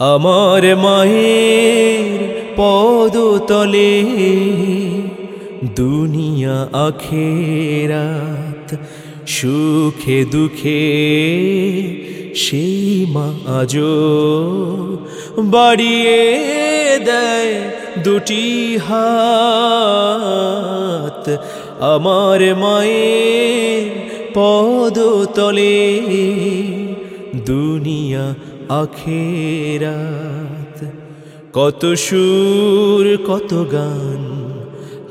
আমার মায়ের পদতলে দুনিয়া আখেরাত সুখে দুঃখে সেই মা বাড়িয়ে দেয় দুটি হাত। আমার মায়ের পদতলে দুনিয়া আখেরাত। কত সুর, কত গান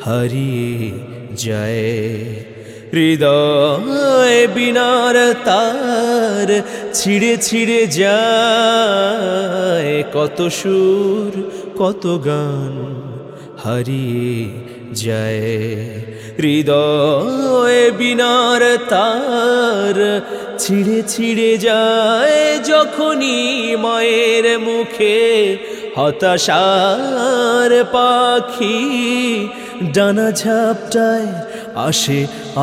হারিয়ে যায়। হৃদয় বিনার তার ছিঁড়ে ছিঁড়ে যায়। কত সুর, কত গান হারিয়ে যায়। হৃদয় বিনার তার ছিঁড়ে ছিঁড়ে যায় যখনই মায়ের মুখে হতাশার পাখি ডানা ঝাপটায় আসে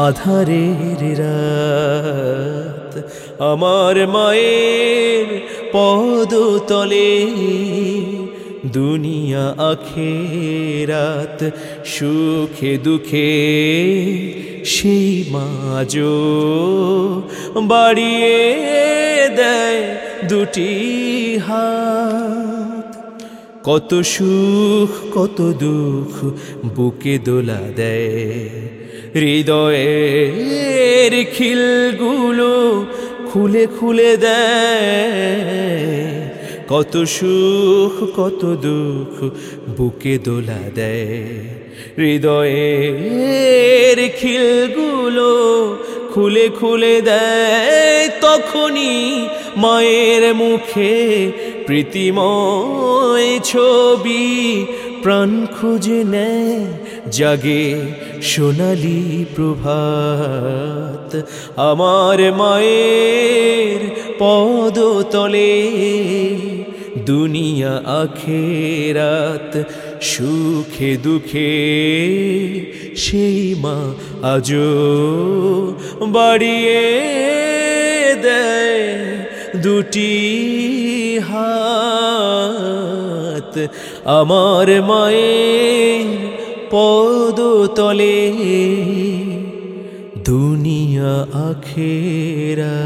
আধারের রাত। আমার মায়ের পদতলে দুনিয়া আখেরাত, সুখে দুঃখে সেই মাজো বাড়িয়ে দেয় দুটি হাত। কত সুখ, কত দুঃখ বুকে দোলা দেয়। হৃদয়ের খিলগুলো খুলে খুলে দেয়। কত সুখ, কত দুঃখ বুকে দোলা দেয়। হৃদয়ের খিলগুলো খুলে খুলে দেয়, তখনই মায়ের মুখে প্রীতিময় ছবি প্রাণ খুঁজে নেয় জাগে সোনালি প্রভাত। আমার মায়ের পদতলে দুনিয়া আখেরাত সুখে দুঃখে সেই মা আজো বাড়িয়ে দেয় দুটি হাত। আমার মায়ের পদতলে দুনিয়া আখেরা